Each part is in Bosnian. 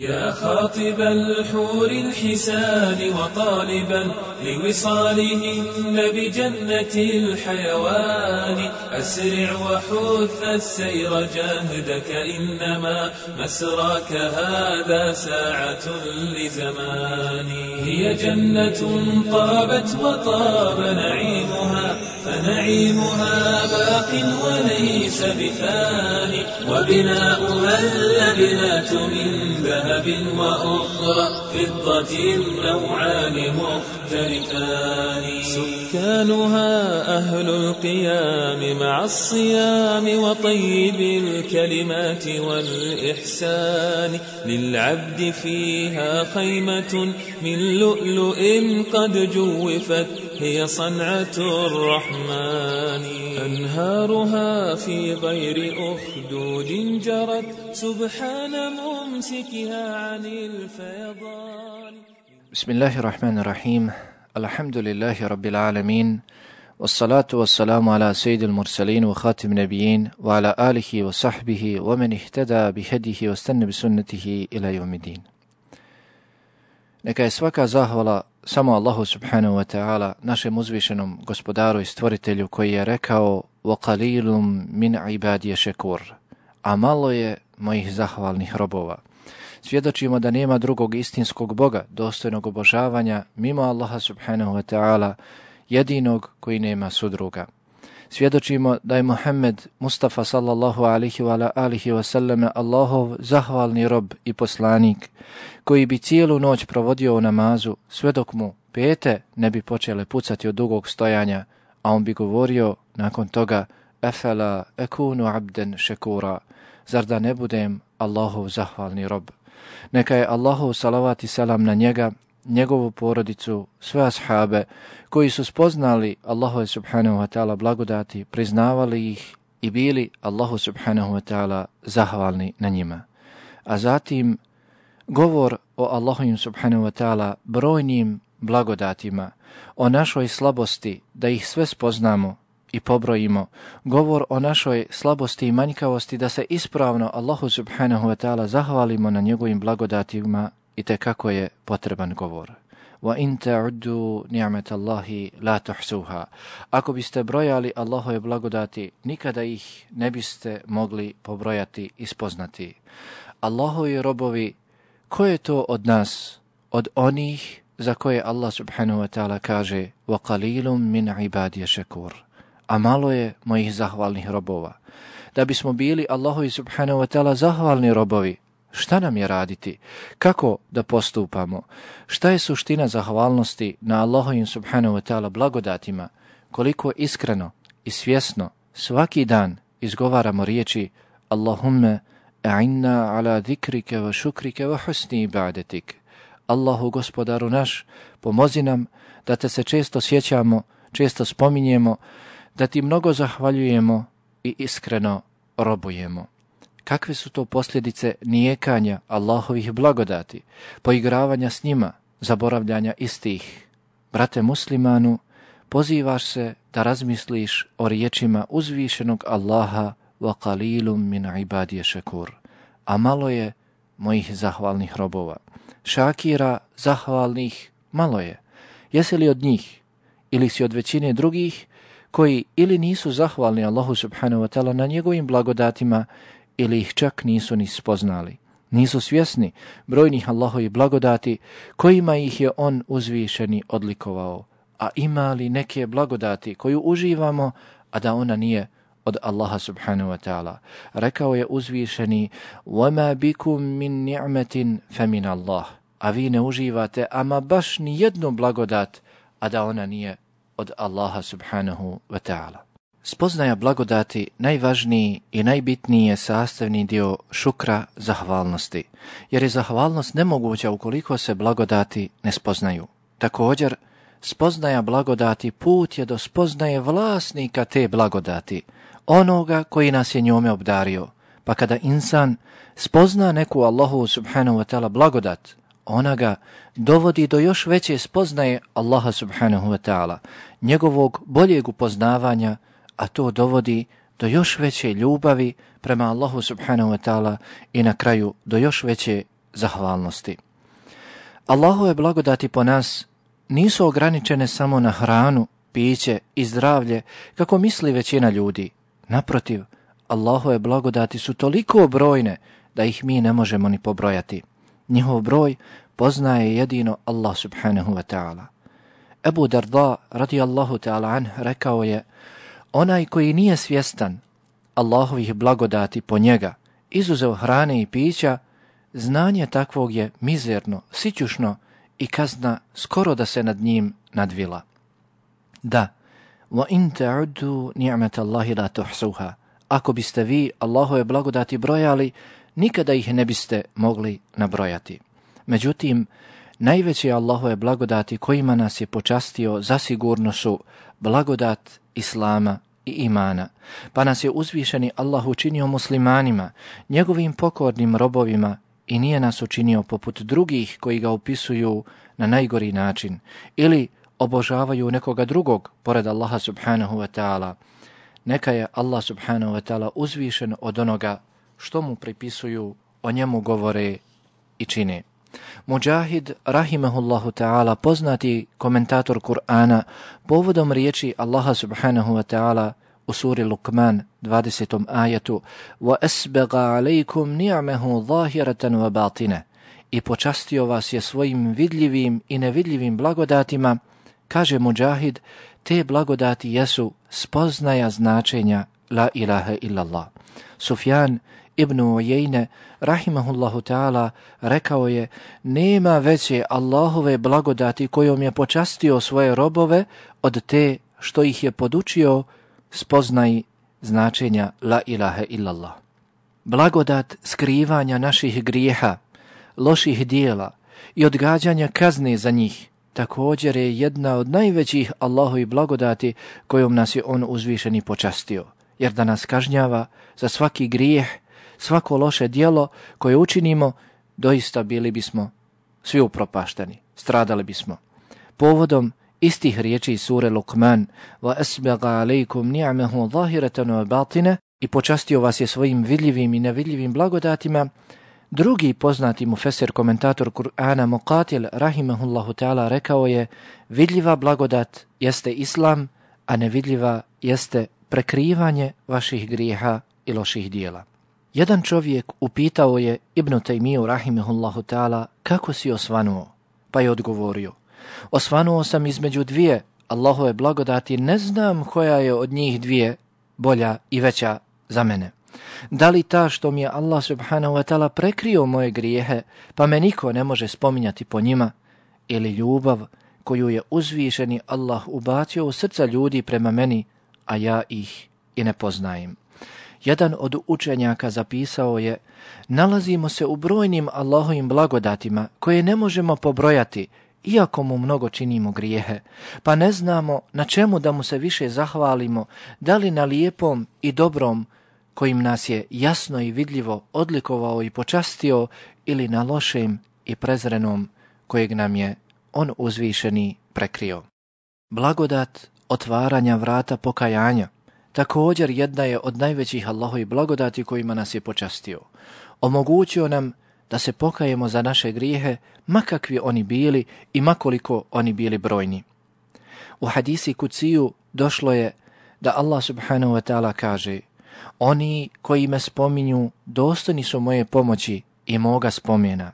يا خاطب الحور الحسان وطالبا لوصالهن بجنة الحيوان أسرع وحث السير جاهدك إنما مسراك هذا ساعة لزمان. هي جنة طابت وطاب نعيمها فنعيمها باق وليس بثاني وبناؤها اللبنات من ذهب وأخرى فضة نوعان مختلفان. سكانها أهل القيام مع الصيام وطيب الكلمات والإحسان. للعبد فيها خيمة من لؤلؤ قد جوفت هي صنعة الرحمن. أنهارها في غير أخدود جرت. سبحان ممسكها عن الفيضان. بسم الله الرحمن الرحيم. الحمد لله رب العالمين. والصلاة والسلام على سيد المرسلين وخاتم النبيين وعلى آله وصحبه ومن اهتدى بهديه واستنى بسنته إلى يوم الدين. Neka je svaka zahvala samo Allahu subhanahu wa ta'ala, našem uzvišenom gospodaru i stvoritelju koji je rekao وَقَلِيلٌ مِنْ عِبَادِيَ شَكُرْ A malo je mojih zahvalnih robova. Svjedočimo da nema drugog istinskog Boga, dostojnog obožavanja, mimo Allaha subhanahu wa ta'ala, jedinog koji nema sudruga. Svjedočimo da je Muhammed Mustafa sallallahu alihi wa alihi wa sallame Allahov zahvalni rob i poslanik, koji bi cijelu noć provodio u namazu, sve dok mu pete ne bi počele pucati od dugog stojanja, a on bi govorio nakon toga, Efela ekunu abden šekura, zar da ne budem Allahov zahvalni rob. Neka je Allahov salavat i selam na njega, njegovu porodicu, sve ashabe, koji su spoznali Allahu subhanahu wa ta'ala blagodati, priznavali ih i bili Allahu subhanahu wa ta'ala zahvalni na njima. A zatim govor o Allahu subhanahu wa ta'ala brojnim blagodatima, o našoj slabosti da ih sve spoznamo i pobrojimo, govor o našoj slabosti i manjkavosti da se ispravno Allahu subhanahu wa ta'ala zahvalimo na njegovim blagodatima i te kako je potreban govor. Wa in ta'uddu ni'mat Allahi la tuhsuha. Ako biste brojali Allahove blagodati, nikada ih ne biste mogli pobrojati i spoznati. Allahovi robovi, ko je to od nas, od onih za koje Allah subhanahu wa ta'ala kaže wa qalilum min ibadi shakur. A malo je mojih zahvalnih robova. Da bismo bili Allahovi subhanahu wa ta'ala zahvalni robovi, Šta nam je raditi? Kako da postupamo? Šta je suština zahvalnosti na Allahovim subhanahu wa ta'ala blagodatima? Koliko iskreno i svjesno svaki dan izgovaramo riječi Allahumme a'inna ala zikrike wa šukrike wa husni ibadetik. Allahu gospodaru naš, pomozi nam da te se često sjećamo, često spominjemo, da ti mnogo zahvaljujemo i iskreno robujemo kakve su to posljedice nijekanja Allahovih blagodati, poigravanja s njima, zaboravljanja istih. Brate muslimanu, pozivaš se da razmisliš o riječima uzvišenog Allaha wa qalilum min ibadije šekur, a malo je mojih zahvalnih robova. Šakira zahvalnih malo je. Jesi li od njih ili si od većine drugih koji ili nisu zahvalni Allahu subhanahu wa ta'ala na njegovim blagodatima ili ih čak nisu ni spoznali. Nisu svjesni brojnih Allahovi blagodati kojima ih je on uzvišeni odlikovao. A ima li neke blagodati koju uživamo, a da ona nije od Allaha subhanahu wa ta'ala. Rekao je uzvišeni وَمَا بِكُم مِّن نِعْمَةٍ فَمِنَ اللَّهِ A vi ne uživate ama baš ni jednu blagodat, a da ona nije od Allaha subhanahu wa ta'ala. Spoznaja blagodati najvažniji i najbitniji je sastavni dio šukra zahvalnosti, jer je zahvalnost nemoguća ukoliko se blagodati ne spoznaju. Također, spoznaja blagodati put je do spoznaje vlasnika te blagodati, onoga koji nas je njome obdario. Pa kada insan spozna neku Allahu subhanahu wa ta'ala blagodat, ona ga dovodi do još veće spoznaje Allaha subhanahu wa ta'ala, njegovog boljeg upoznavanja, a to dovodi do još veće ljubavi prema Allahu subhanahu wa ta'ala i na kraju do još veće zahvalnosti. Allahove blagodati po nas nisu ograničene samo na hranu, piće i zdravlje, kako misli većina ljudi. Naprotiv, Allahove blagodati su toliko brojne da ih mi ne možemo ni pobrojati. Njihov broj poznaje jedino Allah subhanahu wa ta'ala. Ebu Darda radijallahu ta'ala an rekao je Onaj koji nije svjestan Allahovih blagodati po njega, izuzev hrane i pića, znanje takvog je mizerno, sićušno i kazna skoro da se nad njim nadvila. Da, wa in ta'uddu ni'mat Allahi la tuhsuha. Ako biste vi Allahove blagodati brojali, nikada ih ne biste mogli nabrojati. Međutim, najveće Allahove blagodati kojima nas je počastio zasigurno su blagodat Islama i imana, pa nas je uzvišeni Allah učinio muslimanima, njegovim pokornim robovima i nije nas učinio poput drugih koji ga upisuju na najgori način ili obožavaju nekoga drugog pored Allaha subhanahu wa ta'ala. Neka je Allah subhanahu wa ta'ala uzvišen od onoga što mu pripisuju, o njemu govore i čine. Mujahid, rahimahullahu ta'ala, poznati komentator Kur'ana, povodom riječi Allaha subhanahu wa ta'ala u suri Lukman 20. ajetu وَأَسْبَغَ عَلَيْكُمْ نِعْمَهُ ظَاهِرَةً وَبَاطِنَ i počastio vas je svojim vidljivim i nevidljivim blagodatima, kaže Mujahid, te blagodati jesu spoznaja značenja La ilaha illallah. Sufjan ibn Ujejne, rahimahullahu ta'ala, rekao je, nema veće Allahove blagodati kojom je počastio svoje robove od te što ih je podučio spoznaj značenja La ilaha illallah. Blagodat skrivanja naših grijeha, loših dijela i odgađanja kazne za njih također je jedna od najvećih Allahovi blagodati kojom nas je On uzvišeni počastio, jer da nas kažnjava za svaki grijeh, svako loše dijelo koje učinimo, doista bili bismo svi upropašteni, stradali bismo. Povodom istih riječi sure Lukman وَأَسْبَغَ عَلَيْكُمْ نِعْمَهُ ni'amahu zahiratan wa batina i počastio vas je svojim vidljivim i nevidljivim blagodatima, drugi poznati mu feser komentator Kur'ana Muqatil rahimahullahu ta'ala rekao je vidljiva blagodat jeste islam, a nevidljiva jeste prekrivanje vaših grijeha i loših dijela. Jedan čovjek upitao je Ibn Taymiju rahimehullahu ta'ala kako si osvanuo, pa je odgovorio Osvanuo sam između dvije Allahove blagodati, ne znam koja je od njih dvije bolja i veća za mene. Da li ta što mi je Allah subhanahu wa ta'ala prekrio moje grijehe, pa me niko ne može spominjati po njima, ili ljubav koju je uzvišeni Allah ubacio u srca ljudi prema meni, a ja ih i ne poznajem. Jedan od učenjaka zapisao je, nalazimo se u brojnim Allahovim blagodatima koje ne možemo pobrojati iako mu mnogo činimo grijehe, pa ne znamo na čemu da mu se više zahvalimo, da li na lijepom i dobrom kojim nas je jasno i vidljivo odlikovao i počastio ili na lošem i prezrenom kojeg nam je on uzvišeni prekrio. Blagodat otvaranja vrata pokajanja također jedna je od najvećih Allahovi blagodati kojima nas je počastio. Omogućio nam da se pokajemo za naše grijehe, makakvi oni bili i makoliko oni bili brojni. U hadisi kuciju došlo je da Allah subhanahu wa ta'ala kaže Oni koji me spominju dostojni su moje pomoći i moga spomjena.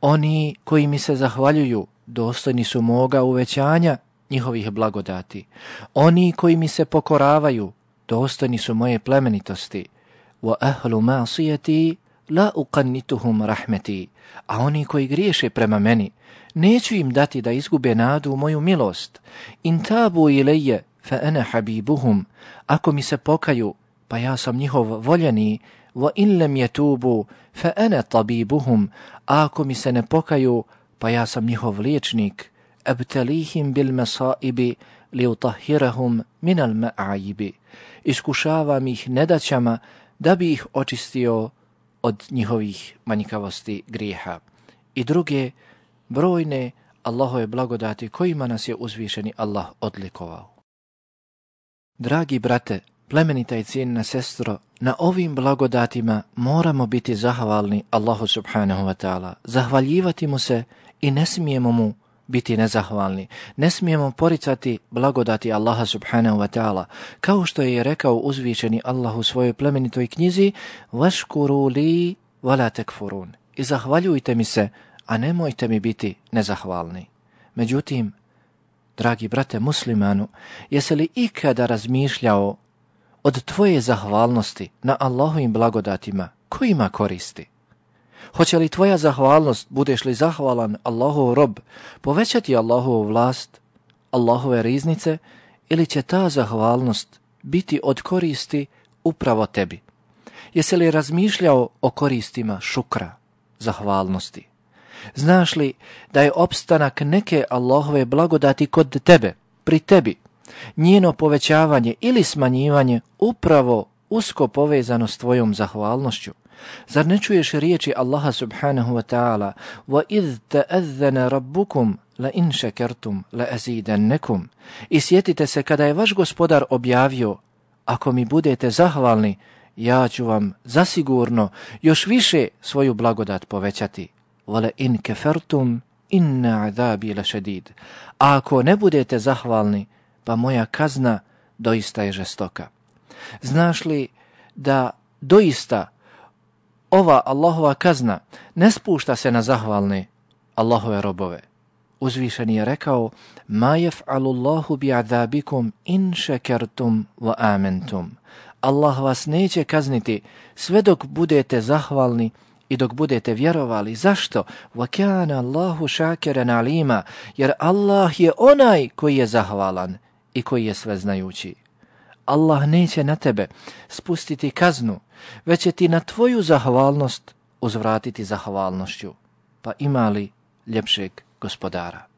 Oni koji mi se zahvaljuju dostojni su moga uvećanja njihovih blagodati. Oni koji mi se pokoravaju dostani su moje plemenitosti. Wa ahlu ma'siyati la uqannituhum rahmeti, a oni koji griješe prema meni, neću im dati da izgube nadu u moju milost. In tabu ilaje fa ana habibuhum, ako mi se pokaju, pa ja sam njihov voljeni, wa in lam yatubu fa ana tabibuhum, a ako mi se ne pokaju, pa ja sam njihov liječnik, abtalihim bil masaibi li minal ma'ajibi. Iskušavam ih nedaćama da bi ih očistio od njihovih manjkavosti grijeha. I druge, brojne Allahove blagodati kojima nas je uzvišeni Allah odlikovao. Dragi brate, plemenita i cijenina sestro, na ovim blagodatima moramo biti zahvalni Allahu subhanahu wa ta'ala. Zahvaljivati mu se i ne smijemo mu biti nezahvalni. Ne smijemo poricati blagodati Allaha subhanahu wa ta'ala. Kao što je rekao uzvišeni Allah u svojoj plemenitoj knjizi Vaškuru li vala tekfurun. I zahvaljujte mi se, a nemojte mi biti nezahvalni. Međutim, dragi brate muslimanu, jesi li ikada razmišljao od tvoje zahvalnosti na Allahovim blagodatima kojima koristi? Hoće li tvoja zahvalnost, budeš li zahvalan Allahov rob, povećati Allahovu vlast, Allahove riznice, ili će ta zahvalnost biti od koristi upravo tebi? Jesi li razmišljao o koristima šukra, zahvalnosti? Znaš li da je opstanak neke Allahove blagodati kod tebe, pri tebi, njeno povećavanje ili smanjivanje upravo usko povezano s tvojom zahvalnošću? Zar ne čuješ riječi Allaha subhanahu wa ta'ala وَإِذْ تَأَذَّنَ رَبُّكُمْ لَإِنْ شَكَرْتُمْ لَأَزِيدَنَّكُمْ I sjetite se kada je vaš gospodar objavio Ako mi budete zahvalni, ja ću vam zasigurno još više svoju blagodat povećati. Vole in kefertum inna adabi la šedid. A ako ne budete zahvalni, pa moja kazna doista je žestoka. Znaš li da doista ova Allahova kazna ne spušta se na zahvalne Allahove robove? Uzvišen je rekao, ma jef'alu Allahu bi adabikum in šekertum wa amentum. Allah vas neće kazniti sve dok budete zahvalni i dok budete vjerovali. Zašto? وَكَانَ Allahu شَاكِرًا alima, Jer Allah je onaj koji je zahvalan i koji je sveznajući. Allah neće na tebe spustiti kaznu, već će ti na tvoju zahvalnost uzvratiti zahvalnošću. Pa ima li ljepšeg gospodara?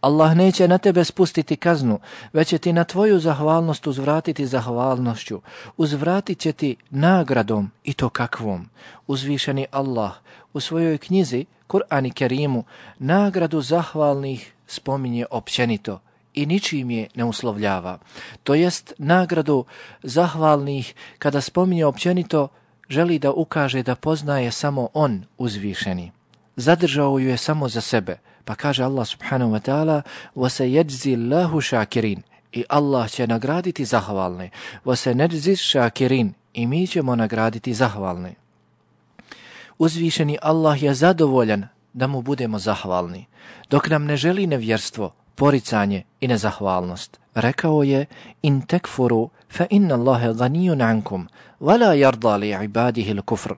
Allah neće na tebe spustiti kaznu, već će ti na tvoju zahvalnost uzvratiti zahvalnošću. Uzvratit će ti nagradom i to kakvom. Uzvišeni Allah u svojoj knjizi, Kur'an i Kerimu, nagradu zahvalnih spominje općenito i ničim je ne uslovljava. To jest nagradu zahvalnih kada spominje općenito želi da ukaže da poznaje samo on uzvišeni. Zadržao ju je samo za sebe, Pa kaže Allah subhanahu wa ta'ala وَسَيَجْزِ اللَّهُ شَاكِرِينَ I Allah će nagraditi zahvalne. وَسَيَجْزِ شَاكِرِينَ I mi ćemo nagraditi zahvalne. Uzvišeni Allah je zadovoljan da mu budemo zahvalni, dok nam ne želi nevjerstvo, poricanje i nezahvalnost. Rekao je, in tekfuru fa inna Allahe ganijun ankum, wala yarda li ibadihi il kufr.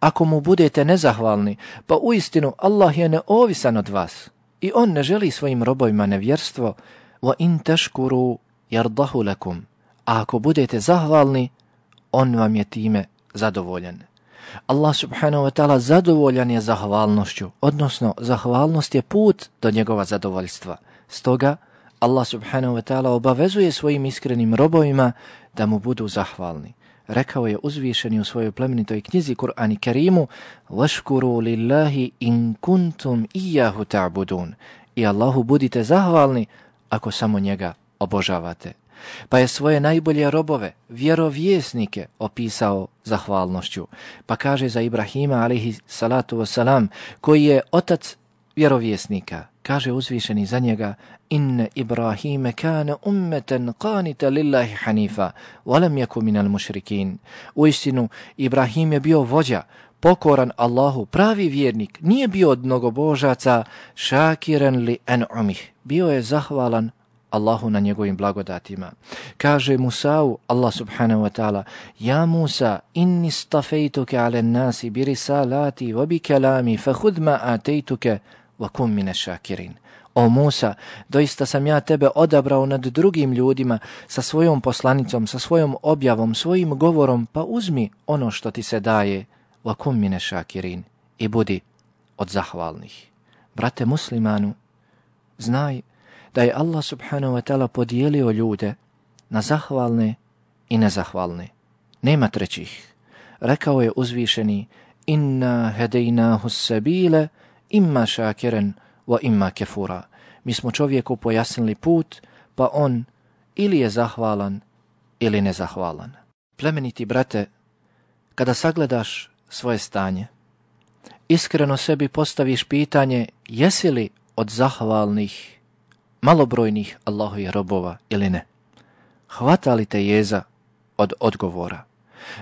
Ako mu budete nezahvalni, pa u istinu Allah je neovisan od vas i on ne želi svojim robojima nevjerstvo, wa in teškuru yardahu lakum. A ako budete zahvalni, on vam je time zadovoljen. Allah subhanahu wa ta'ala zadovoljan je zahvalnošću, odnosno zahvalnost je put do njegova zadovoljstva. Stoga Allah subhanahu wa ta'ala obavezuje svojim iskrenim robovima da mu budu zahvalni. Rekao je uzvišeni u svojoj plemenitoj knjizi Kur'ani Kerimu وَشْكُرُوا لِلَّهِ إِن كُنْتُمْ إِيَّهُ تَعْبُدُونَ I Allahu budite zahvalni ako samo njega obožavate. Pa je svoje najbolje robove, vjerovjesnike, opisao zahvalnošću. Pa kaže za Ibrahima, alihi salatu wasalam, koji je otac vjerovjesnika, kaže uzvišeni za njega, inne Ibrahime kane ummeten qanita lillahi hanifa, walam yakun minal mušrikin. U istinu, Ibrahim je bio vođa, pokoran Allahu, pravi vjernik, nije bio od mnogobožaca, shakiran li en umih, bio je zahvalan Allahu na njegovim blagodatima. Kaže Musa'u, Allah subhanahu wa ta'ala, Ja Musa, inni stafejtuke ale nasi bi risalati wa bi kelami, fa hudma atejtuke wa kum mine šakirin. O Musa, doista sam ja tebe odabrao nad drugim ljudima sa svojom poslanicom, sa svojom objavom, svojim govorom, pa uzmi ono što ti se daje, wa kum mine šakirin, i budi od zahvalnih. Brate muslimanu, znaj da je Allah subhanahu wa ta'ala podijelio ljude na zahvalne i nezahvalne. Nema trećih. Rekao je uzvišeni, inna hedejnahu sebile, imma šakiren wa imma kefura. Mi smo čovjeku pojasnili put, pa on ili je zahvalan, ili nezahvalan. Plemeniti brate, kada sagledaš svoje stanje, iskreno sebi postaviš pitanje jesi li od zahvalnih, malobrojnih Allahovih robova ili ne. Hvata li te jeza od odgovora?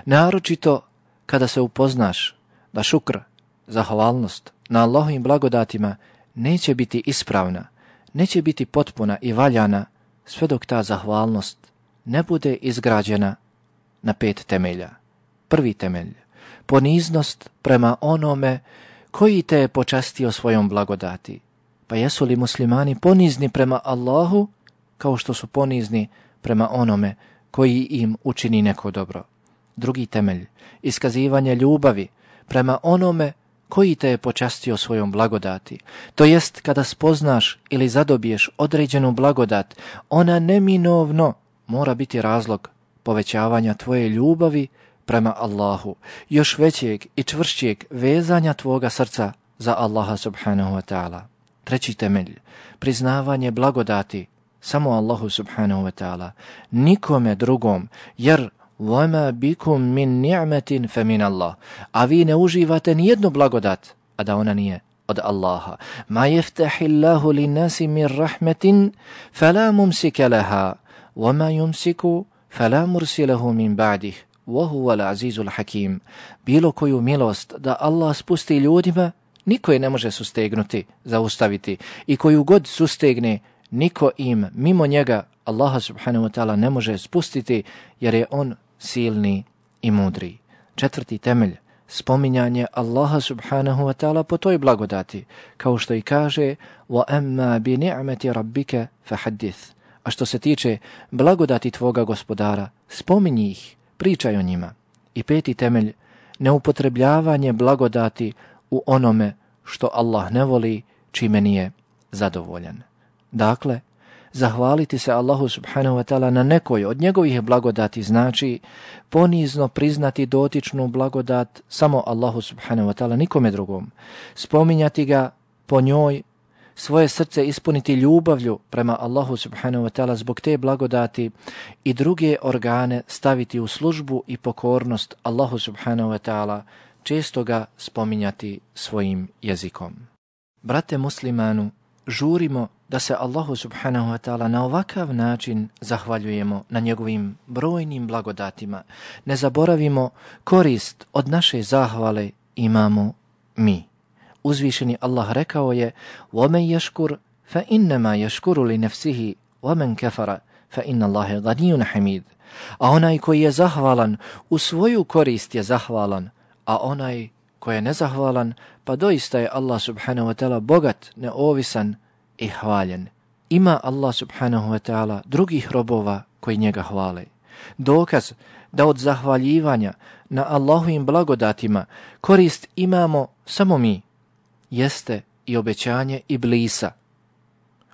Naročito kada se upoznaš da šukr, zahvalnost na Allahovim blagodatima neće biti ispravna, neće biti potpuna i valjana sve dok ta zahvalnost ne bude izgrađena na pet temelja. Prvi temelj, poniznost prema onome koji te je počastio svojom blagodati. Pa jesu li muslimani ponizni prema Allahu kao što su ponizni prema onome koji im učini neko dobro? Drugi temelj, iskazivanje ljubavi prema onome koji te je počastio svojom blagodati. To jest kada spoznaš ili zadobiješ određenu blagodat, ona neminovno mora biti razlog povećavanja tvoje ljubavi prema Allahu, još većeg i čvršćeg vezanja tvoga srca za Allaha subhanahu wa ta'ala. Treći temelj, priznavanje blagodati samo Allahu subhanahu wa ta'ala, nikome drugom, jer وَمَا بِكُمْ مِنْ نِعْمَةٍ فَمِنَ اللَّهِ A vi ne uživate nijednu blagodat, a da ona nije od Allaha. مَا يَفْتَحِ اللَّهُ لِنَّاسِ مِنْ رَحْمَةٍ فَلَا مُمْسِكَ لَهَا وَمَا يُمْسِكُ فَلَا مُرْسِلَهُ مِنْ بَعْدِهِ وَهُوَ الْعَزِيزُ الْحَكِيمُ Bilo koju milost da Allah spusti ljudima, niko je ne može sustegnuti, zaustaviti. I koju god sustegne, niko im, mimo njega, Allaha subhanahu wa ta'ala ne može spustiti, jer je on silni i mudri. Četvrti temelj, spominjanje Allaha subhanahu wa ta'ala po toj blagodati, kao što i kaže وَأَمَّا بِنِعْمَةِ رَبِّكَ فَحَدِّث A što se tiče blagodati tvoga gospodara, spominji ih, pričaj o njima. I peti temelj, neupotrebljavanje blagodati u onome što Allah ne voli, čime nije zadovoljan. Dakle, zahvaliti se Allahu subhanahu wa ta'ala na nekoj od njegovih blagodati znači ponizno priznati dotičnu blagodat samo Allahu subhanahu wa ta'ala nikome drugom. Spominjati ga po njoj, svoje srce ispuniti ljubavlju prema Allahu subhanahu wa ta'ala zbog te blagodati i druge organe staviti u službu i pokornost Allahu subhanahu wa ta'ala, često ga spominjati svojim jezikom. Brate muslimanu, žurimo da se Allahu subhanahu wa ta'ala na ovakav način zahvaljujemo na njegovim brojnim blagodatima. Ne zaboravimo korist od naše zahvale imamo mi. Uzvišeni Allah rekao je وَمَنْ يَشْكُرْ فَإِنَّمَا يَشْكُرُ لِنَفْسِهِ وَمَنْ كَفَرَ فَإِنَّ اللَّهِ غَنِيٌ حَمِيدٌ A onaj koji je zahvalan, u svoju korist je zahvalan, a onaj koji je nezahvalan, pa doista je Allah subhanahu wa ta'ala bogat, neovisan, i hvaljen. Ima Allah subhanahu wa ta'ala drugih robova koji njega hvale. Dokaz da od zahvaljivanja na Allahovim blagodatima korist imamo samo mi, jeste i obećanje Iblisa,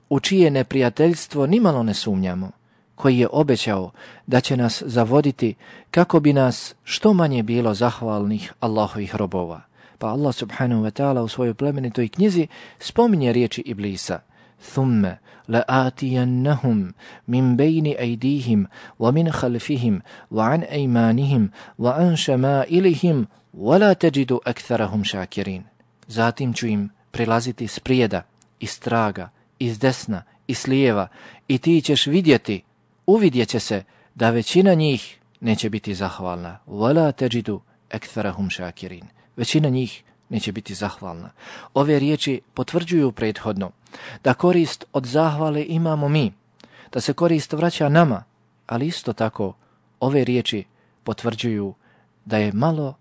u čije neprijateljstvo nimalo ne sumnjamo, koji je obećao da će nas zavoditi kako bi nas što manje bilo zahvalnih Allahovih robova. Pa Allah subhanahu wa ta'ala u svojoj plemenitoj knjizi spominje riječi Iblisa – ثم لآتينهم من بين أيديهم ومن خلفهم وعن أيمانهم وعن شمائلهم ولا تجد أكثرهم شاكرين Zatim ću im prilaziti s prijeda, iz traga, iz desna, iz lijeva i ti ćeš vidjeti, uvidjet će se da većina njih neće biti zahvalna. وَلَا تَجِدُ أَكْثَرَهُمْ شَاكِرِينَ Većina njih neće biti zahvalna. Ove riječi potvrđuju prethodno da korist od zahvale imamo mi, da se korist vraća nama, ali isto tako ove riječi potvrđuju da je malo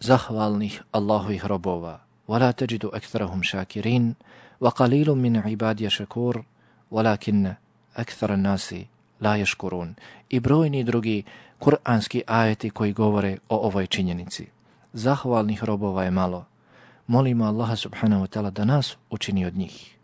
zahvalnih Allahovih robova. وَلَا تَجِدُ أَكْثَرَهُمْ شَاكِرِينَ وَقَلِيلٌ مِنْ عِبَادِيَ شَكُورٌ وَلَكِنَّ أَكْثَرَ النَّاسِ لَا يَشْكُرُونَ I brojni drugi kuranski ajeti koji govore o ovoj činjenici. Zahvalnih robova je malo, molimo Allaha subhanahu wa ta'ala da nas učini od njih.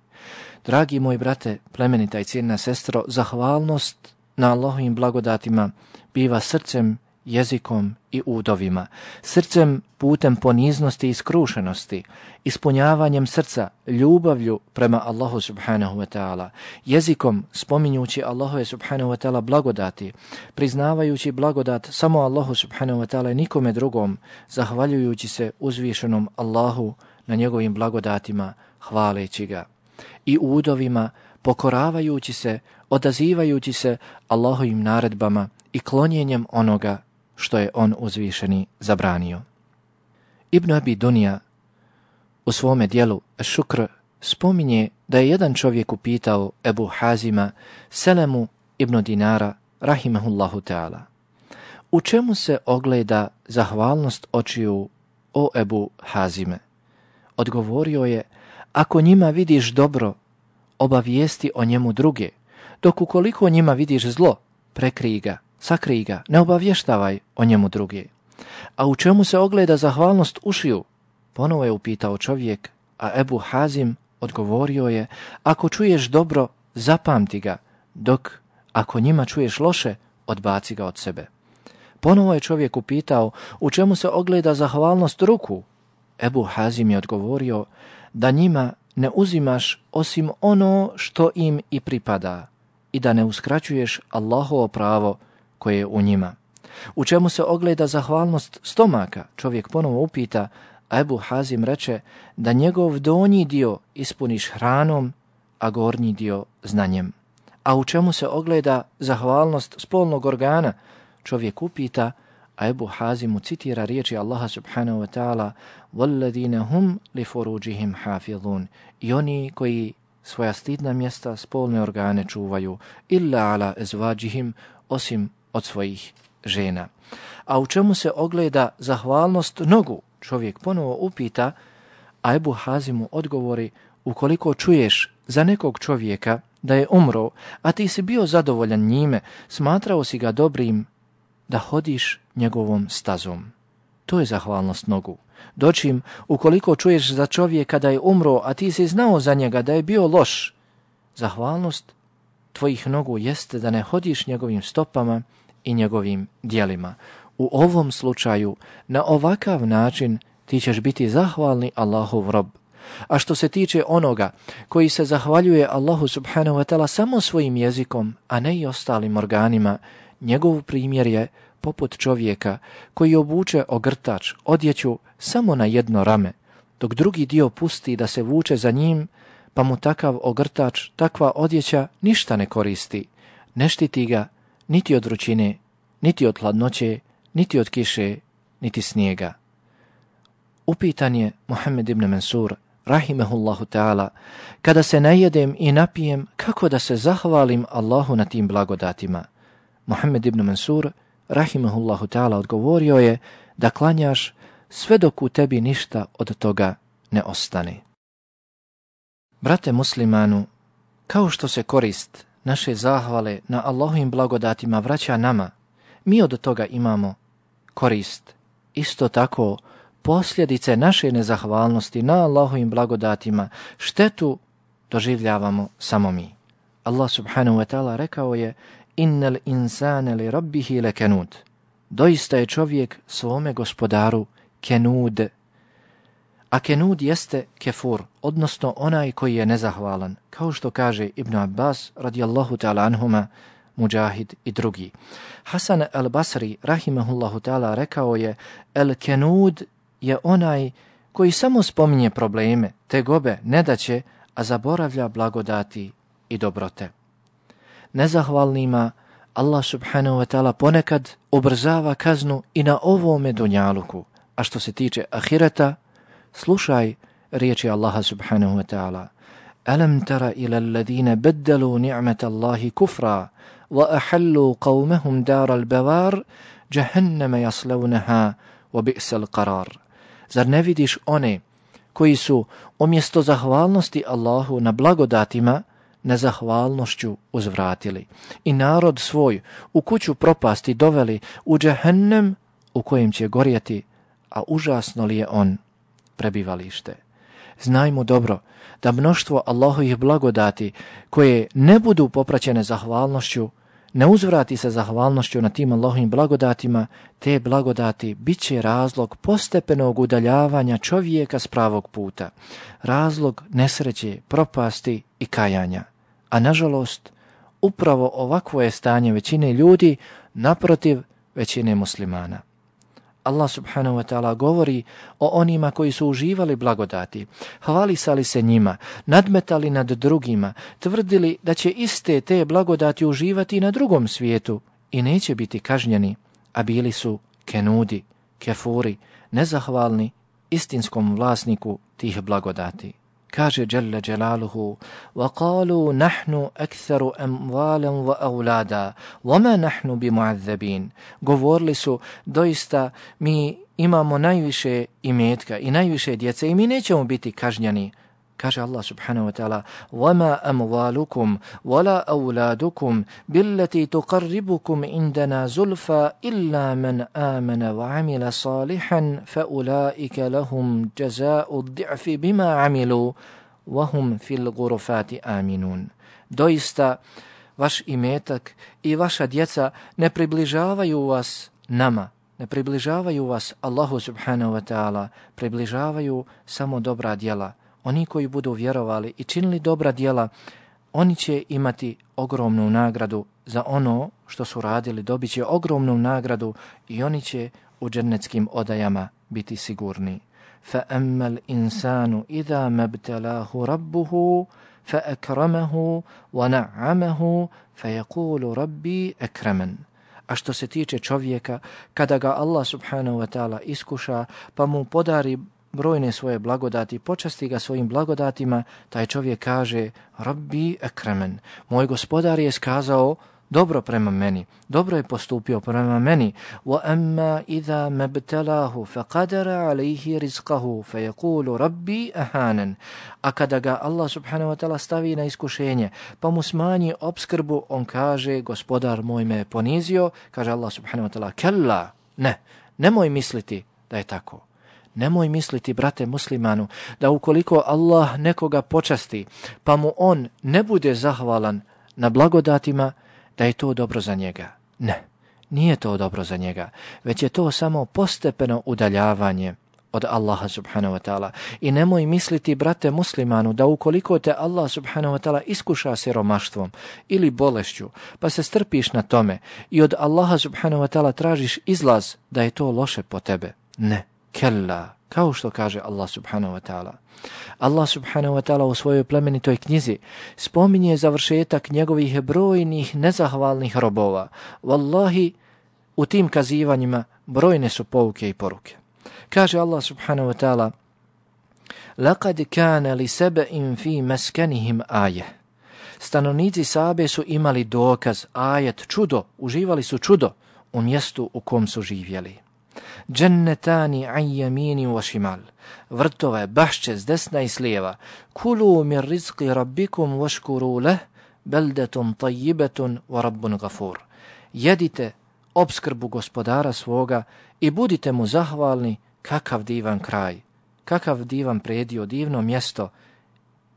Dragi moji brate, plemenita i cijena sestro, zahvalnost na Allahovim blagodatima biva srcem jezikom i udovima, srcem putem poniznosti i skrušenosti, ispunjavanjem srca ljubavlju prema Allahu subhanahu wa ta'ala, jezikom spominjući Allahu subhanahu wa ta'ala blagodati, priznavajući blagodat samo Allahu subhanahu wa ta'ala i nikome drugom, zahvaljujući se uzvišenom Allahu na njegovim blagodatima, hvaleći ga. I udovima, pokoravajući se, odazivajući se Allahovim naredbama i klonjenjem onoga što je on uzvišeni zabranio. Ibn Abi Dunija u svome dijelu Šukr spominje da je jedan čovjek upitao Ebu Hazima Selemu ibn Dinara rahimahullahu ta'ala. U čemu se ogleda zahvalnost očiju o Ebu Hazime? Odgovorio je, ako njima vidiš dobro, obavijesti o njemu druge, dok ukoliko njima vidiš zlo, prekrij ga, sakrij ga, ne obavještavaj o njemu druge. A u čemu se ogleda zahvalnost ušiju? Ponovo je upitao čovjek, a Ebu Hazim odgovorio je, ako čuješ dobro, zapamti ga, dok ako njima čuješ loše, odbaci ga od sebe. Ponovo je čovjek upitao, u čemu se ogleda zahvalnost ruku? Ebu Hazim je odgovorio, da njima ne uzimaš osim ono što im i pripada i da ne uskraćuješ Allahovo pravo koje je u njima. U čemu se ogleda zahvalnost stomaka, čovjek ponovo upita, a Ebu Hazim reče da njegov donji dio ispuniš hranom, a gornji dio znanjem. A u čemu se ogleda zahvalnost spolnog organa, čovjek upita, a Ebu Hazim mu citira riječi Allaha subhanahu wa ta'ala وَالَّذِينَ هُمْ لِفُرُوجِهِمْ حَافِظُونَ I oni koji svoja stidna mjesta, spolne organe čuvaju, illa ala ezvađihim, osim od svojih žena. A u čemu se ogleda zahvalnost nogu? Čovjek ponovo upita, a Ebu Hazimu odgovori, ukoliko čuješ za nekog čovjeka da je umro, a ti si bio zadovoljan njime, smatrao si ga dobrim da hodiš njegovom stazom. To je zahvalnost nogu. Dočim, ukoliko čuješ za čovjeka da je umro, a ti si znao za njega da je bio loš, zahvalnost tvojih nogu jeste da ne hodiš njegovim stopama i njegovim dijelima. U ovom slučaju, na ovakav način, ti ćeš biti zahvalni Allahov rob. A što se tiče onoga koji se zahvaljuje Allahu subhanahu wa ta'ala samo svojim jezikom, a ne i ostalim organima, njegov primjer je poput čovjeka koji obuče ogrtač, odjeću samo na jedno rame, dok drugi dio pusti da se vuče za njim, pa mu takav ogrtač, takva odjeća ništa ne koristi, ne štiti ga niti od ručine, niti od hladnoće, niti od kiše, niti snijega. Upitan je Muhammed ibn Mansur, rahimehullahu ta'ala, kada se najedem i napijem, kako da se zahvalim Allahu na tim blagodatima. Muhammed ibn Mansur, rahimehullahu ta'ala, odgovorio je da klanjaš sve dok u tebi ništa od toga ne ostane. Brate muslimanu, kao što se korist naše zahvale na Allahovim blagodatima vraća nama, mi od toga imamo korist. Isto tako, posljedice naše nezahvalnosti na Allahovim blagodatima, štetu doživljavamo samo mi. Allah subhanahu wa ta'ala rekao je innal insane li rabbihi le kenud. Doista je čovjek svome gospodaru kenud. A kenud jeste kefur, odnosno onaj koji je nezahvalan, kao što kaže Ibn Abbas radijallahu ta'ala anhuma, Mujahid i drugi. Hasan al-Basri, rahimahullahu ta'ala, rekao je, el kenud je onaj koji samo spominje probleme, te gobe ne daće, a zaboravlja blagodati i dobrote. Nezahvalnima Allah subhanahu wa ta'ala ponekad ubrzava kaznu i na ovome dunjaluku, a što se tiče ahireta, slušaj riječi Allaha subhanahu wa ta'ala. Alam tara ila alladhina baddalu ni'mata Allahi kufra wa ahallu qawmahum dar al-bawar jahannama yaslawnaha wa bi'sal qarar. Zar ne vidiš one koji su umjesto zahvalnosti Allahu na blagodatima nezahvalnošću uzvratili i narod svoj u kuću propasti doveli u džehennem u kojem će gorjeti, a užasno li je on prebivalište. Znajmo dobro da mnoštvo Allahovih blagodati koje ne budu popraćene zahvalnošću ne uzvrati se zahvalnošću na tim Allahovim blagodatima, te blagodati bit će razlog postepenog udaljavanja čovjeka s pravog puta, razlog nesreće, propasti i kajanja. A nažalost, upravo ovakvo je stanje većine ljudi naprotiv većine muslimana. Allah subhanahu wa ta'ala govori o onima koji su uživali blagodati, hvalisali se njima, nadmetali nad drugima, tvrdili da će iste te blagodati uživati na drugom svijetu i neće biti kažnjeni, a bili su kenudi, kefuri, nezahvalni istinskom vlasniku tih blagodati Kaže Jalla Jalaluhu, وَقَالُوا نَحْنُ أَكْثَرُ أَمْوَالًا وَأَوْلَادًا وَمَا نَحْنُ بِمُعَذَّبِينَ Govorili su, doista mi imamo najviše imetka i najviše djece i mi nećemo biti kažnjani. Kaže Allah subhanahu wa ta'ala وَمَا أَمْوَالُكُمْ وَلَا أَوْلَادُكُمْ بِالَّتِي تُقَرِّبُكُمْ عِنْدَنَا زُلْفَا إِلَّا مَنْ آمَنَ وَعَمِلَ صَالِحًا فَأُولَٰئِكَ لَهُمْ جَزَاءُ الضِّعْفِ بِمَا عَمِلُوا وَهُمْ فِي الْغُرُفَاتِ آمِنُونَ Doista, vaš imetak i vaša djeca ne približavaju vas nama, ne približavaju vas Allahu subhanahu wa ta'ala, približavaju samo dobra djela, oni koji budu vjerovali i činili dobra dijela, oni će imati ogromnu nagradu za ono što su radili, dobit će ogromnu nagradu i oni će u džennetskim odajama biti sigurni. فَأَمَّا الْإِنسَانُ إِذَا مَبْتَلَاهُ رَبُّهُ فَأَكْرَمَهُ وَنَعَّمَهُ فَيَقُولُ رَبِّي أَكْرَمًا A što se tiče čovjeka, kada ga Allah subhanahu wa ta'ala iskuša, pa mu podari brojne svoje blagodati, počasti ga svojim blagodatima, taj čovjek kaže, Rabbi ekremen, moj gospodar je skazao dobro prema meni, dobro je postupio prema meni, wa amma idha mabtalahu faqadara alayhi rizqahu fayaqulu rabbi ahanan. A kada ga Allah subhanahu wa ta'ala stavi na iskušenje, pa mu smanji obskrbu, on kaže, gospodar moj me ponizio, kaže Allah subhanahu wa ta'ala, kella, ne, nemoj misliti da je tako. Nemoj misliti, brate muslimanu, da ukoliko Allah nekoga počasti, pa mu on ne bude zahvalan na blagodatima, da je to dobro za njega. Ne, nije to dobro za njega, već je to samo postepeno udaljavanje od Allaha subhanahu wa ta'ala. I nemoj misliti, brate muslimanu, da ukoliko te Allah subhanahu wa ta'ala iskuša siromaštvom ili bolešću, pa se strpiš na tome i od Allaha subhanahu wa ta'ala tražiš izlaz da je to loše po tebe. Ne kella, kao što kaže Allah subhanahu wa ta'ala. Allah subhanahu wa ta'ala u svojoj plemenitoj knjizi spominje završetak njegovih brojnih nezahvalnih robova. Wallahi, u tim kazivanjima brojne su pouke i poruke. Kaže Allah subhanahu wa ta'ala لَقَدْ كَانَ لِسَبَئِمْ فِي مَسْكَنِهِمْ آيَ Stanovnici Sabe su imali dokaz, ajet, čudo, uživali su čudo u mjestu u kom su živjeli. Džennetani an jamini wa šimal. Vrtove, bašće s desna i slijeva. Kulu mir rizqi rabbikum wa škuru leh, beldetum tajibetun wa rabbun gafur. Jedite obskrbu gospodara svoga i budite mu zahvalni kakav divan kraj, kakav divan predio, divno mjesto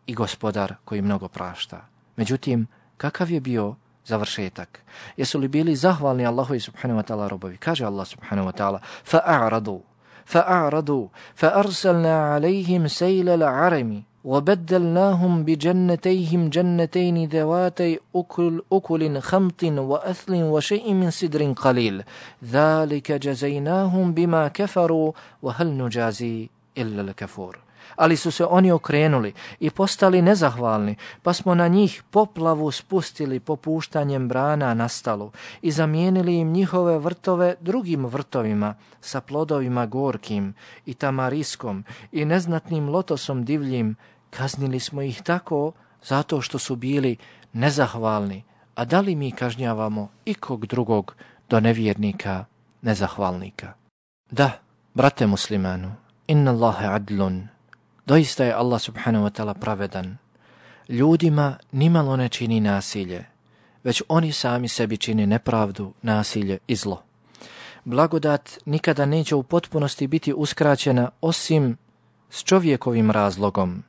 i gospodar koji mnogo prašta. Međutim, kakav je bio završetak. Jesu li bili zahvalni Allahu subhanahu wa ta'ala robovi? Kaže Allah subhanahu wa ta'ala, fa'a'radu, fa'a'radu, fa'arsalna alejhim sejle la'aremi, وبدلناهم بجنتيهم جنتين ذواتي أكل, أكل خمط وأثل وشيء من سدر قليل ذلك جزيناهم بما كفروا وهل نجازي إلا الكفور ali su se oni okrenuli i postali nezahvalni, pa smo na njih poplavu spustili popuštanjem brana nastalu i zamijenili im njihove vrtove drugim vrtovima sa plodovima gorkim i tamariskom i neznatnim lotosom divljim. Kaznili smo ih tako zato što su bili nezahvalni, a da li mi kažnjavamo ikog drugog do nevjernika, nezahvalnika? Da, brate muslimanu, inna Allahe adlun, Doista je Allah subhanahu wa ta'ala pravedan. Ljudima nimalo ne čini nasilje, već oni sami sebi čini nepravdu, nasilje i zlo. Blagodat nikada neće u potpunosti biti uskraćena osim s čovjekovim razlogom.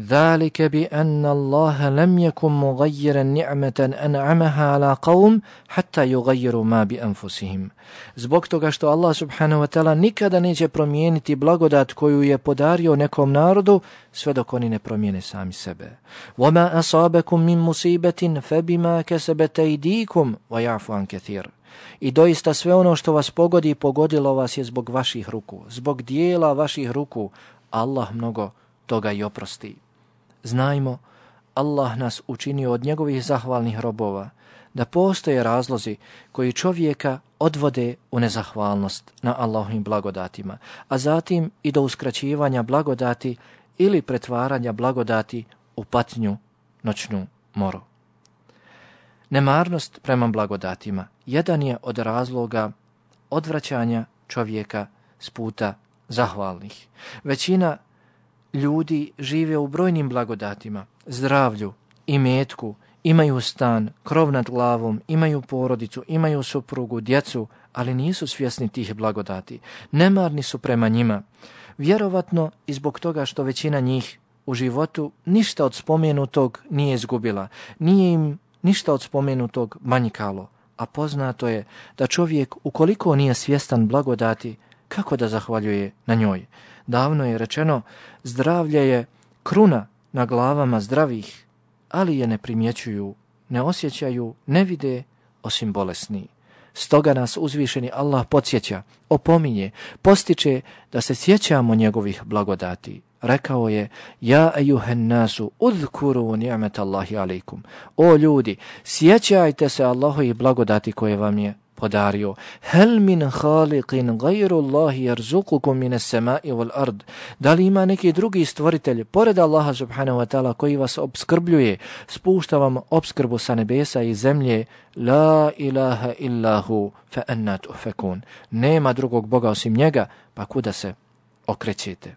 ذلك بأن الله لم يكن مغيرا نعمة أنعمها على قوم حتى يغيروا ما بأنفسهم Zbog toga što Allah subhanahu wa ta'ala nikada neće promijeniti blagodat koju je podario nekom narodu sve dok oni ne promijene sami sebe. وَمَا أَصَابَكُم مِّن مُصِيبَةٍ فَبِمَا كَسَبَتْ أَيْدِيكُمْ وَيَعْفُ عَنْ كَثِيرٍ I doista sve ono što vas pogodi, pogodilo vas je zbog vaših ruku, zbog dijela vaših ruku. Allah mnogo toga i oprosti. Znajmo, Allah nas učinio od njegovih zahvalnih robova, da postoje razlozi koji čovjeka odvode u nezahvalnost na Allahovim blagodatima, a zatim i do uskraćivanja blagodati ili pretvaranja blagodati u patnju noćnu moru. Nemarnost prema blagodatima jedan je od razloga odvraćanja čovjeka s puta zahvalnih. Većina ljudi žive u brojnim blagodatima, zdravlju i metku, imaju stan, krov nad glavom, imaju porodicu, imaju suprugu, djecu, ali nisu svjesni tih blagodati. Nemarni su prema njima. Vjerovatno i zbog toga što većina njih u životu ništa od spomenutog nije izgubila, nije im ništa od spomenutog manjkalo, a poznato je da čovjek ukoliko nije svjestan blagodati, kako da zahvaljuje na njoj? Davno je rečeno, zdravlje je kruna na glavama zdravih, ali je ne primjećuju, ne osjećaju, ne vide, osim bolesni. Stoga nas uzvišeni Allah podsjeća, opominje, postiče da se sjećamo njegovih blagodati. Rekao je, ja ejuhen nasu, udhkuru ni'met Allahi alaikum. O ljudi, sjećajte se Allahovi blagodati koje vam je podario. Hel min haliqin gajru Allahi jarzukukum mine semai wal ard. Da li ima neki drugi stvoritelj, pored Allaha subhanahu wa ta'ala, koji vas obskrbljuje, spušta vam obskrbu sa nebesa i zemlje, la ilaha illahu fa ennat ufekun. Nema drugog Boga osim njega, pa kuda se okrećete.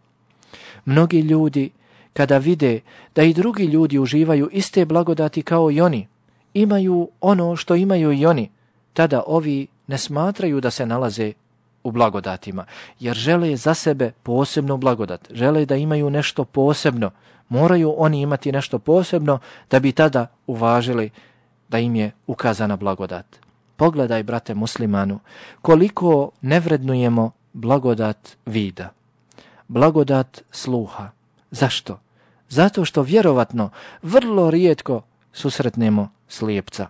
Mnogi ljudi, kada vide da i drugi ljudi uživaju iste blagodati kao i oni, imaju ono što imaju i oni, tada ovi ne smatraju da se nalaze u blagodatima, jer žele za sebe posebnu blagodat, žele da imaju nešto posebno, moraju oni imati nešto posebno da bi tada uvažili da im je ukazana blagodat. Pogledaj, brate muslimanu, koliko nevrednujemo blagodat vida, blagodat sluha. Zašto? Zato što vjerovatno vrlo rijetko susretnemo slijepca.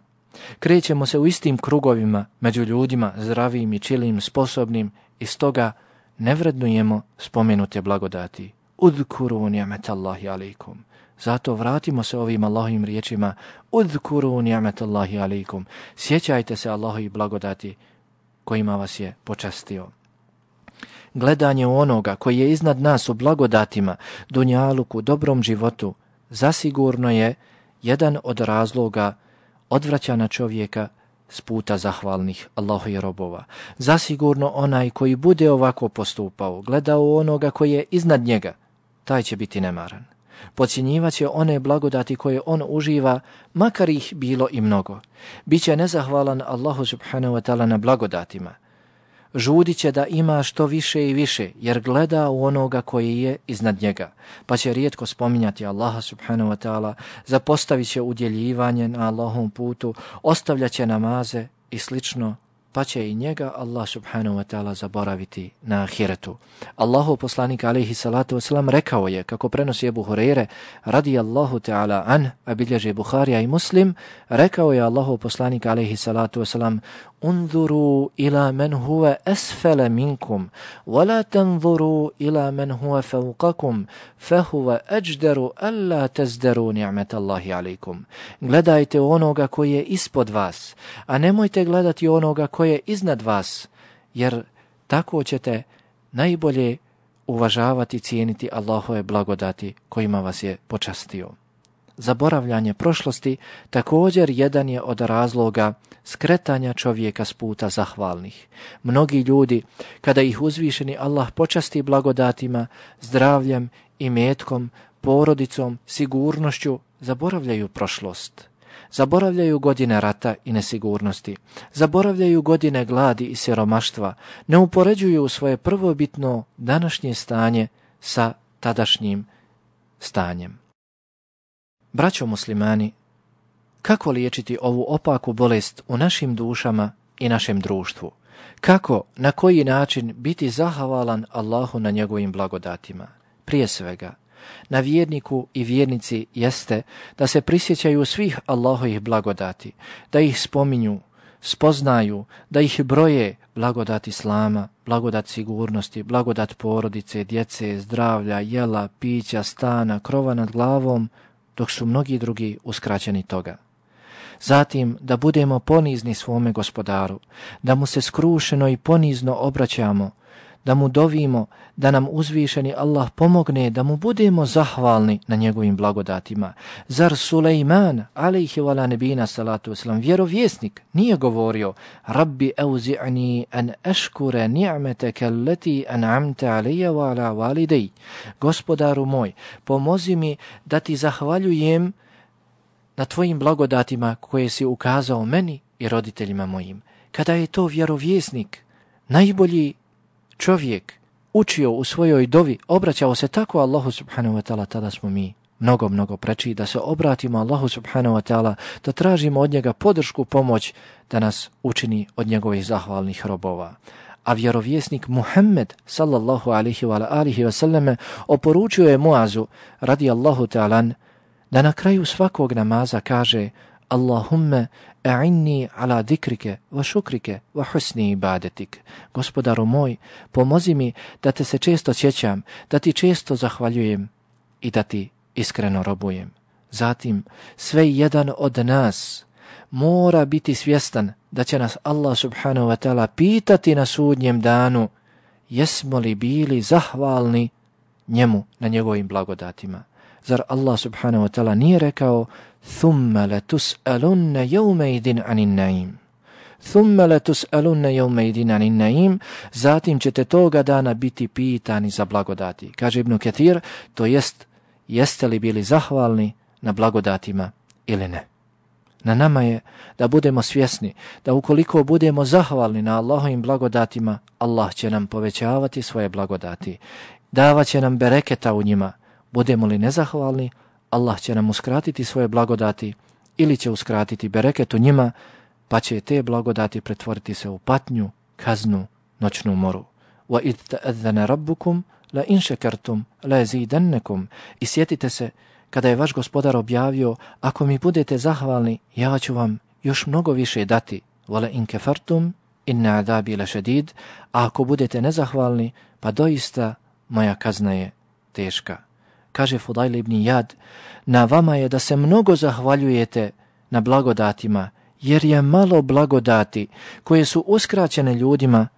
Krećemo se u istim krugovima među ljudima, zdravim i čilim, sposobnim i stoga ne vrednujemo spomenute blagodati. Udkuru ni'met Allahi alaikum. Zato vratimo se ovim Allahovim riječima. Udkuru ni'met Allahi alaikum. Sjećajte se Allahovi blagodati kojima vas je počastio. Gledanje u onoga koji je iznad nas u blagodatima, dunjaluku, dobrom životu, zasigurno je jedan od razloga odvraća na čovjeka s puta zahvalnih Allahu i robova. Zasigurno onaj koji bude ovako postupao, gledao onoga koji je iznad njega, taj će biti nemaran. Pocijenjivaće one blagodati koje on uživa, makar ih bilo i mnogo. Biće nezahvalan Allahu subhanahu wa ta'ala na blagodatima žudit će da ima što više i više, jer gleda u onoga koji je iznad njega. Pa će rijetko spominjati Allaha subhanahu wa ta'ala, zapostavit će udjeljivanje na Allahom putu, ostavljat će namaze i slično, pa će i njega Allah subhanahu wa ta'ala zaboraviti na ahiretu. Allahu poslanik alaihi salatu wasalam rekao je, kako prenosi Ebu Hureyre, radi Allahu ta'ala an, a bilježe Buharija i Muslim, rekao je Allahu poslanik alaihi salatu wasalam, unzuru ila men huwa asfala minkum wala tanzuru ila men huwa fawqakum fa huwa ajdaru alla tazdaru ni'matallahi alaykum. Gledajte onoga koji je ispod vas a nemojte gledati onoga koji je iznad vas jer tako ćete najbolje uvažavati cijeniti Allahove blagodati kojima vas je počastio zaboravljanje prošlosti također jedan je od razloga skretanja čovjeka s puta zahvalnih. Mnogi ljudi, kada ih uzvišeni Allah počasti blagodatima, zdravljem i metkom, porodicom, sigurnošću, zaboravljaju prošlost. Zaboravljaju godine rata i nesigurnosti. Zaboravljaju godine gladi i siromaštva. Ne upoređuju svoje prvobitno današnje stanje sa tadašnjim stanjem. Braćo muslimani, kako liječiti ovu opaku bolest u našim dušama i našem društvu? Kako, na koji način biti zahvalan Allahu na njegovim blagodatima? Prije svega, na vjerniku i vjernici jeste da se prisjećaju svih Allahovih blagodati, da ih spominju, spoznaju, da ih broje blagodat Islama, blagodat sigurnosti, blagodat porodice, djece, zdravlja, jela, pića, stana, krova nad glavom, dok su mnogi drugi uskraćeni toga. Zatim da budemo ponizni svome gospodaru, da mu se skrušeno i ponizno obraćamo, da mu dovimo da nam uzvišeni Allah pomogne da mu budemo zahvalni na njegovim blagodatima. Zar Suleiman, alaihi vala nebina salatu wasalam, vjerovjesnik, nije govorio Rabbi euzi'ni an eškure ni'meteke leti an'amte alija wa ala validej. Gospodaru moj, pomozi mi da ti zahvaljujem na tvojim blagodatima koje si ukazao meni i roditeljima mojim. Kada je to vjerovjesnik, najbolji čovjek učio u svojoj dovi, obraćao se tako Allahu subhanahu wa ta'ala, tada smo mi mnogo, mnogo preči da se obratimo Allahu subhanahu wa ta'ala, da tražimo od njega podršku, pomoć, da nas učini od njegovih zahvalnih robova. A vjerovjesnik Muhammed sallallahu alihi wa alihi wa sallame oporučio je Muazu radi Allahu ta'alan da na kraju svakog namaza kaže Allahumme a'inni ala dikrike wa šukrike wa husni ibadetik. Gospodaru moj, pomozi mi da te se često sjećam, da ti često zahvaljujem i da ti iskreno robujem. Zatim, sve jedan od nas mora biti svjestan da će nas Allah subhanahu wa ta'ala pitati na sudnjem danu jesmo li bili zahvalni njemu na njegovim blagodatima. Zar Allah subhanahu wa ta'ala nije rekao thumma latus'alunna yawma idin anin na'im. Thumma latus'alunna yawma idin anin na'im, zatim ćete toga dana biti pitani za blagodati. Kaže Ibn Kathir, to jest, jeste li bili zahvalni na blagodatima ili ne. Na nama je da budemo svjesni da ukoliko budemo zahvalni na Allahovim blagodatima, Allah će nam povećavati svoje blagodati. Davaće nam bereketa u njima. Budemo li nezahvalni, Allah će nam uskratiti svoje blagodati ili će uskratiti bereketu njima, pa će te blagodati pretvoriti se u patnju, kaznu, noćnu moru. Wa id ta'adzana rabbukum la in shakartum la yazidannakum. I sjetite se kada je vaš gospodar objavio, ako mi budete zahvalni, ja ću vam još mnogo više dati. Wa la in kafartum inna adabi la shadid. A ako budete nezahvalni, pa doista moja kazna je teška kaže Fudajl ibn Jad, na vama je da se mnogo zahvaljujete na blagodatima, jer je malo blagodati koje su uskraćene ljudima,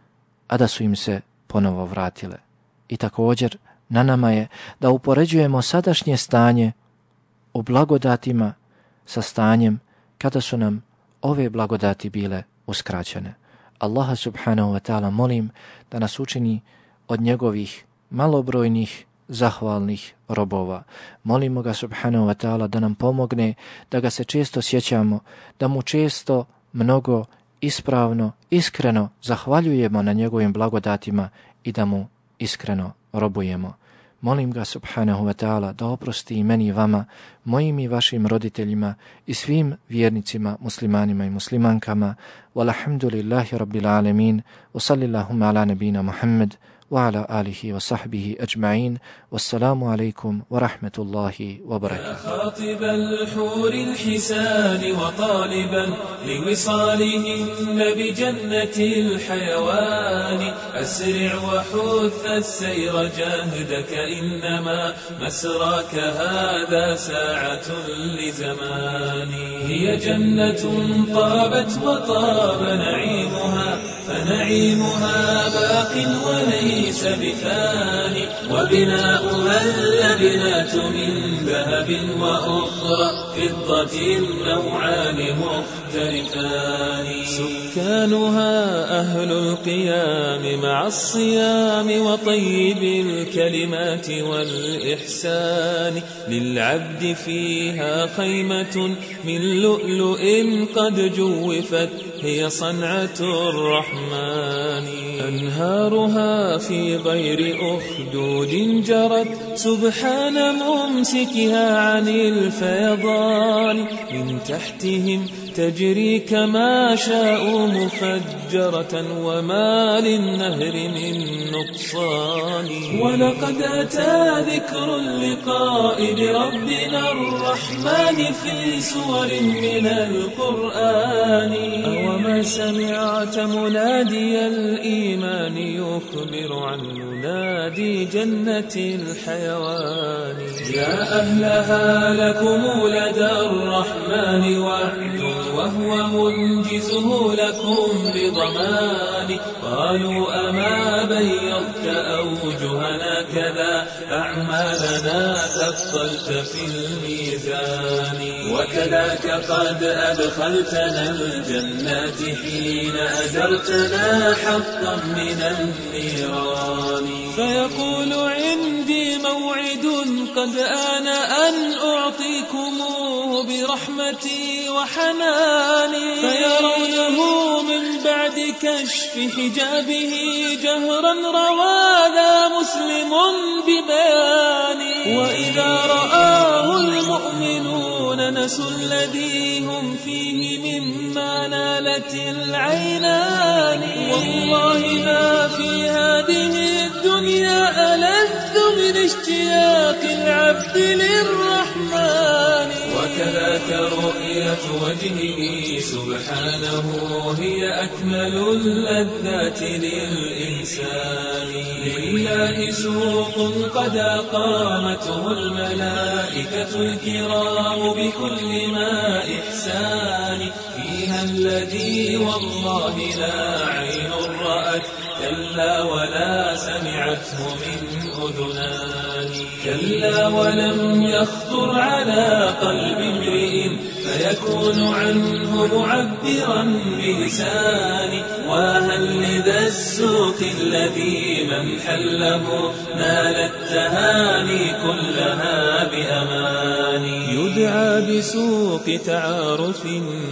a da su im se ponovo vratile. I također, na nama je da upoređujemo sadašnje stanje u blagodatima sa stanjem kada su nam ove blagodati bile uskraćene. Allaha subhanahu wa ta'ala molim da nas učini od njegovih malobrojnih zahvalnih robova. Molimo ga subhanahu wa ta'ala da nam pomogne, da ga se često sjećamo, da mu često mnogo ispravno, iskreno zahvaljujemo na njegovim blagodatima i da mu iskreno robujemo. Molim ga subhanahu wa ta'ala da oprosti i meni i vama, mojim i vašim roditeljima i svim vjernicima, muslimanima i muslimankama. Walhamdulillahi rabbil alemin. Wa sallillahumma ala nebina Muhammed. وعلى آله وصحبه أجمعين والسلام عليكم ورحمة الله وبركاته. خاطب الحور الحسان وطالبا لوصالهن بجنة الحيوان. أسرع وحث السير جاهدك إنما مسراك هذا ساعة لزمان. هي جنة طابت وطاب نعيمها فنعيمها باق وليس بثاني وبناؤها اللبنات من ذهب وأخرى فضة نوعان مختلفان. سكانها أهل القيام مع الصيام وطيب الكلمات والإحسان. للعبد فيها خيمة من لؤلؤ قد جوفت هي صنعة الرحمن. أنهارها في غير أخدود جرت سبحان ممسكها عن الفيضان من تحتهم تجري كما شاءوا مفجرة وما للنهر من نقصان. ولقد أتى ذكر اللقاء بربنا الرحمن في سور من القرآن. أوما سمعت منادي الإيمان يخبر عن منادي جنة الحيوان. يا أهلها لكم لدى الرحمن وعد وهو منجزه لكم بضمان. قالوا أما بيضت أوجهنا كذا أعمالنا ثقلت في الميزان. وكذاك قد أدخلتنا الجنات حين أجرتنا حقا من النيران. فيقول عندي موعد قد آن أن أعطيكموه برحمتي وحناني. فيرونه من بعد كشف حجابه جهرا رواذا مسلم ببياني. وإذا رآه المؤمنون نسوا الذي هم فيه مما نالت العينان. والله ما في هذه الدنيا ألذ من اشتياق العبد للرحمن. وكذاك رؤية وجهه سبحانه هي أكمل اللذات للإنسان. لله سوق قد أقامته الملائكة الكرام بكل ما إحسان. فيها الذي والله لا عين رأت كلا ولا سمعته من أذنان كلا ولم يخطر على قلب امرئ فيكون عنه معبرا بلسان وهل لذا السوق الذي من حله نال التهاني كلها بأمان يدعى بسوق تعارف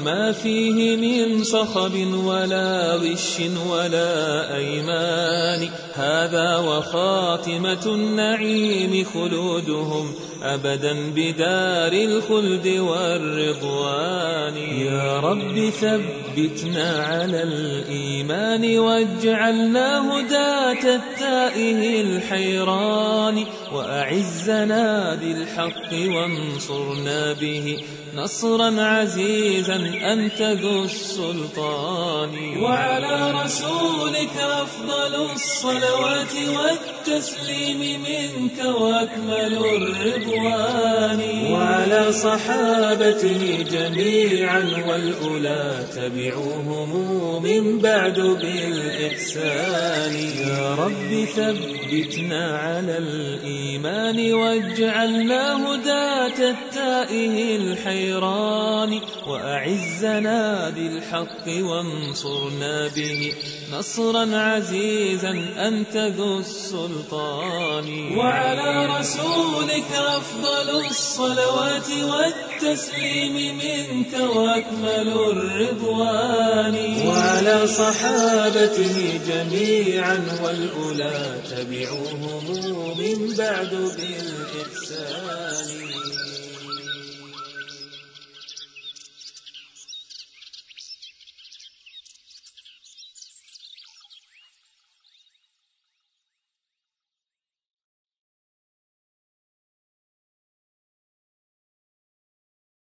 ما فيه من صخب ولا غش ولا أيمان. هذا وخاتمة النعيم خلودهم أبدا بدار الخلد والرضوان. يا رب ثبتنا على الإيمان واجعلنا هداة التائه الحيران. وأعزنا بالحق وانصرنا به. نصرا عزيزا أنت ذو السلطان. وعلى رسولك أفضل الصلوات والتسليم منك وأكمل الرضوان وعلى صحابته جميعا والأولى تبعوهم من بعد بالإحسان. يا رب ثبتنا على الإيمان واجعلنا هداة التائه الحيران. وأعزنا بالحق وانصرنا به نصرا عزيزا أنت ذو السلطان. وعلى رسولك أفضل الصلوات والتسليم منك وأكمل الرضوان. وعلى صحابته جميعا والأولى تبعوهم من بعد بالإحسان.